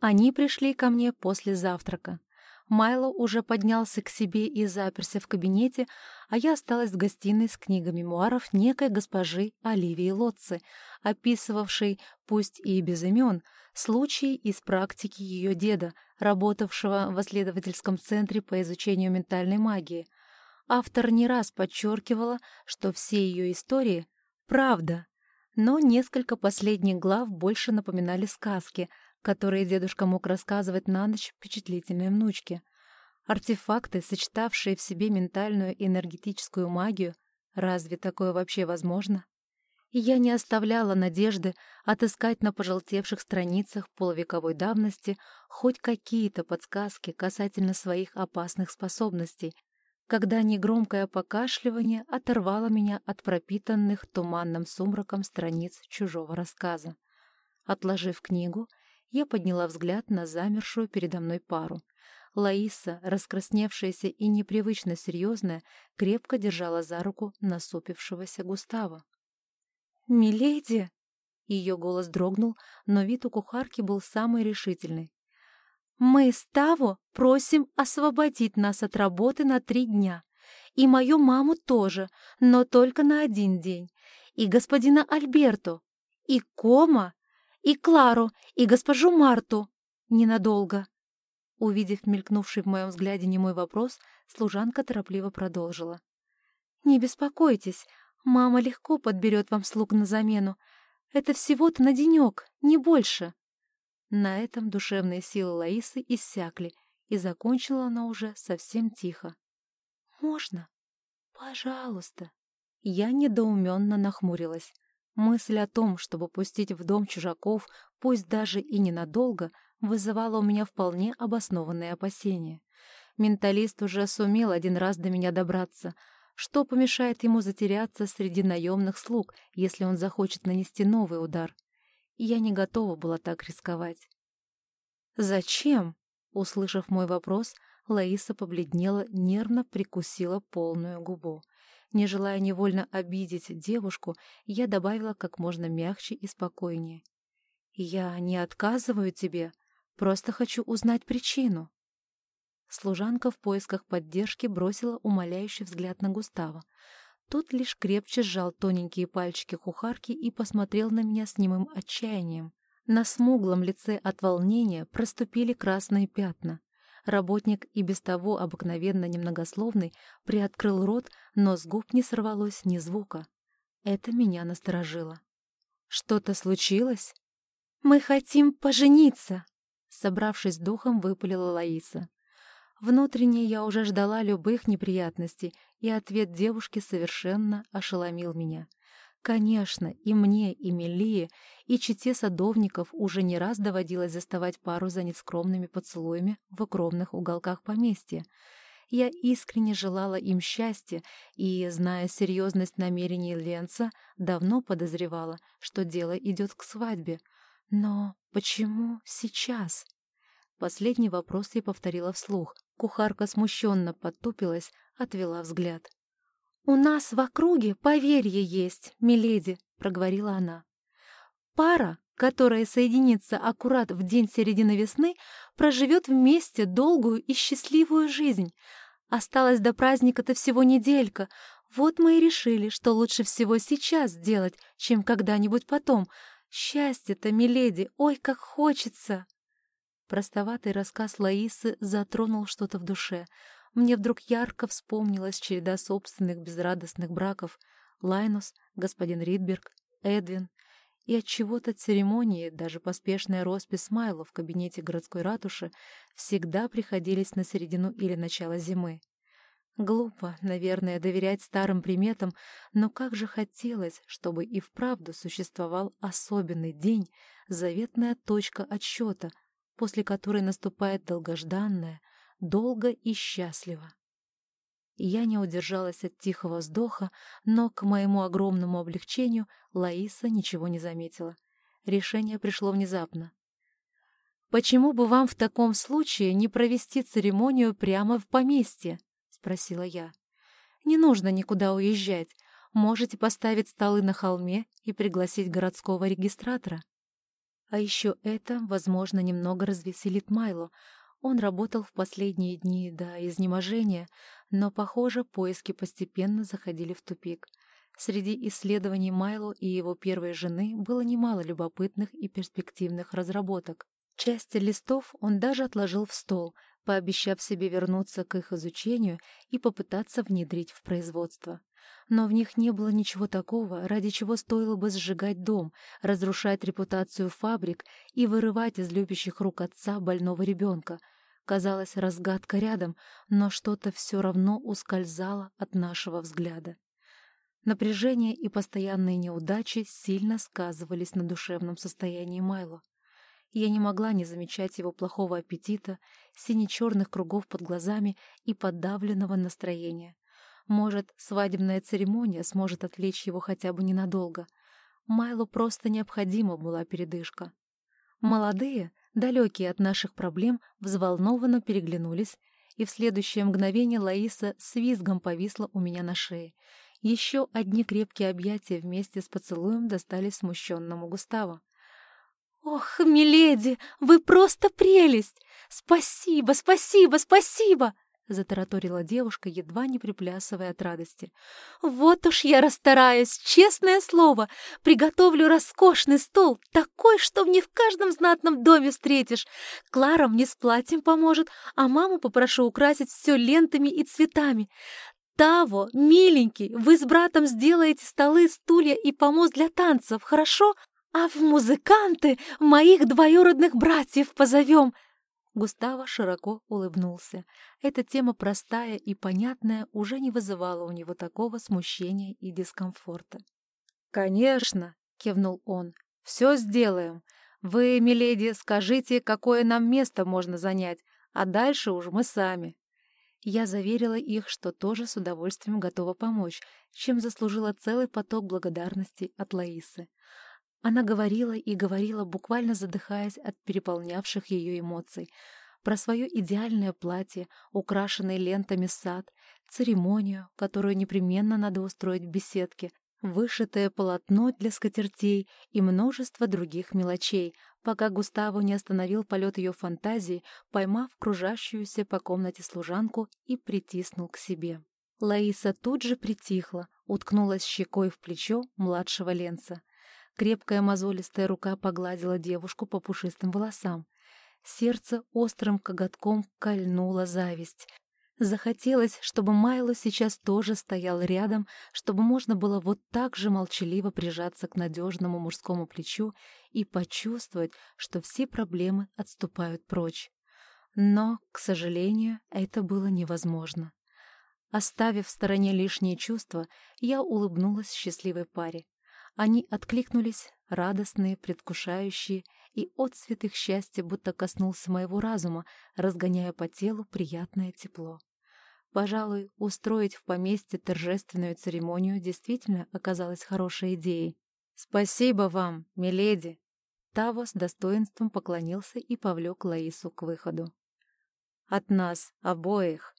Они пришли ко мне после завтрака. Майло уже поднялся к себе и заперся в кабинете, а я осталась в гостиной с книгой мемуаров некой госпожи Оливии Лотцы, описывавшей, пусть и без имен, случаи из практики ее деда, работавшего в исследовательском центре по изучению ментальной магии. Автор не раз подчеркивала, что все ее истории — правда, но несколько последних глав больше напоминали сказки — которые дедушка мог рассказывать на ночь впечатлительной внучке. Артефакты, сочетавшие в себе ментальную и энергетическую магию, разве такое вообще возможно? И я не оставляла надежды отыскать на пожелтевших страницах полувековой давности хоть какие-то подсказки касательно своих опасных способностей, когда негромкое покашливание оторвало меня от пропитанных туманным сумраком страниц чужого рассказа. Отложив книгу, я подняла взгляд на замершую передо мной пару. Лаиса, раскрасневшаяся и непривычно серьезная, крепко держала за руку насупившегося Густава. «Миледи!» Ее голос дрогнул, но вид у кухарки был самый решительный. «Мы с Таво просим освободить нас от работы на три дня. И мою маму тоже, но только на один день. И господина Альберту. И Кома и Клару, и госпожу Марту. Ненадолго. Увидев мелькнувший в моем взгляде немой вопрос, служанка торопливо продолжила. «Не беспокойтесь, мама легко подберет вам слуг на замену. Это всего-то на денек, не больше». На этом душевные силы Лаисы иссякли, и закончила она уже совсем тихо. «Можно? Пожалуйста». Я недоуменно нахмурилась. Мысль о том, чтобы пустить в дом чужаков, пусть даже и ненадолго, вызывала у меня вполне обоснованные опасения. Менталист уже сумел один раз до меня добраться. Что помешает ему затеряться среди наемных слуг, если он захочет нанести новый удар? Я не готова была так рисковать. «Зачем?» Услышав мой вопрос, Лаиса побледнела, нервно прикусила полную губу. Не желая невольно обидеть девушку, я добавила как можно мягче и спокойнее. «Я не отказываю тебе, просто хочу узнать причину». Служанка в поисках поддержки бросила умоляющий взгляд на Густава. Тот лишь крепче сжал тоненькие пальчики кухарки и посмотрел на меня с немым отчаянием. На смуглом лице от волнения проступили красные пятна. Работник и без того обыкновенно немногословный приоткрыл рот, но с губ не сорвалось ни звука. Это меня насторожило. «Что-то случилось?» «Мы хотим пожениться!» Собравшись духом, выпалила Лаиса. Внутренне я уже ждала любых неприятностей, и ответ девушки совершенно ошеломил меня. Конечно, и мне, и Мелие, и чете садовников уже не раз доводилось заставать пару за нескромными поцелуями в укромных уголках поместья. Я искренне желала им счастья и, зная серьезность намерений Ленца, давно подозревала, что дело идет к свадьбе. Но почему сейчас? Последний вопрос я повторила вслух. Кухарка смущенно потупилась, отвела взгляд. «У нас в округе поверье есть, миледи», — проговорила она. «Пара, которая соединится аккурат в день середины весны, проживет вместе долгую и счастливую жизнь. Осталось до праздника-то всего неделька. Вот мы и решили, что лучше всего сейчас сделать, чем когда-нибудь потом. Счастье-то, миледи, ой, как хочется!» Простоватый рассказ Лаисы затронул что-то в душе — мне вдруг ярко вспомнилась череда собственных безрадостных браков Лайнус, господин Ридберг, Эдвин, и от чего-то церемонии, даже поспешная роспись Смайла в кабинете городской ратуши всегда приходились на середину или начало зимы. Глупо, наверное, доверять старым приметам, но как же хотелось, чтобы и вправду существовал особенный день, заветная точка отсчета, после которой наступает долгожданное, долго и счастливо. Я не удержалась от тихого вздоха, но, к моему огромному облегчению, Лаиса ничего не заметила. Решение пришло внезапно. «Почему бы вам в таком случае не провести церемонию прямо в поместье?» — спросила я. «Не нужно никуда уезжать. Можете поставить столы на холме и пригласить городского регистратора». А еще это, возможно, немного развеселит Майло. Он работал в последние дни до изнеможения, но, похоже, поиски постепенно заходили в тупик. Среди исследований Майло и его первой жены было немало любопытных и перспективных разработок. Часть листов он даже отложил в стол, пообещав себе вернуться к их изучению и попытаться внедрить в производство. Но в них не было ничего такого, ради чего стоило бы сжигать дом, разрушать репутацию фабрик и вырывать из любящих рук отца больного ребенка. Казалось, разгадка рядом, но что-то все равно ускользало от нашего взгляда. Напряжение и постоянные неудачи сильно сказывались на душевном состоянии Майло. Я не могла не замечать его плохого аппетита, сине-черных кругов под глазами и подавленного настроения. Может, свадебная церемония сможет отвлечь его хотя бы ненадолго. Майлу просто необходима была передышка. Молодые, далекие от наших проблем, взволнованно переглянулись, и в следующее мгновение Лаиса с визгом повисла у меня на шее. Еще одни крепкие объятия вместе с поцелуем достались смущенному Густаву. «Ох, миледи, вы просто прелесть! Спасибо, спасибо, спасибо!» — затараторила девушка, едва не приплясывая от радости. «Вот уж я расстараюсь, честное слово! Приготовлю роскошный стол, такой, что не в каждом знатном доме встретишь. Клара мне с платьем поможет, а маму попрошу украсить все лентами и цветами. Таво, миленький, вы с братом сделаете столы, стулья и помост для танцев, хорошо? А в музыканты моих двоюродных братьев позовем!» Густаво широко улыбнулся. Эта тема простая и понятная уже не вызывала у него такого смущения и дискомфорта. «Конечно!» — кивнул он. «Все сделаем. Вы, миледи, скажите, какое нам место можно занять, а дальше уж мы сами». Я заверила их, что тоже с удовольствием готова помочь, чем заслужила целый поток благодарности от Лаисы. Она говорила и говорила, буквально задыхаясь от переполнявших ее эмоций, про свое идеальное платье, украшенное лентами сад, церемонию, которую непременно надо устроить в беседке, вышитое полотно для скатертей и множество других мелочей, пока Густаво не остановил полет ее фантазии, поймав кружащуюся по комнате служанку и притиснул к себе. Лаиса тут же притихла, уткнулась щекой в плечо младшего Ленца. Крепкая мозолистая рука погладила девушку по пушистым волосам. Сердце острым коготком кольнула зависть. Захотелось, чтобы Майло сейчас тоже стоял рядом, чтобы можно было вот так же молчаливо прижаться к надежному мужскому плечу и почувствовать, что все проблемы отступают прочь. Но, к сожалению, это было невозможно. Оставив в стороне лишние чувства, я улыбнулась счастливой паре. Они откликнулись, радостные, предвкушающие, и отцвет их счастья будто коснулся моего разума, разгоняя по телу приятное тепло. Пожалуй, устроить в поместье торжественную церемонию действительно оказалась хорошей идеей. «Спасибо вам, миледи!» Таво с достоинством поклонился и повлек Лаису к выходу. «От нас обоих!»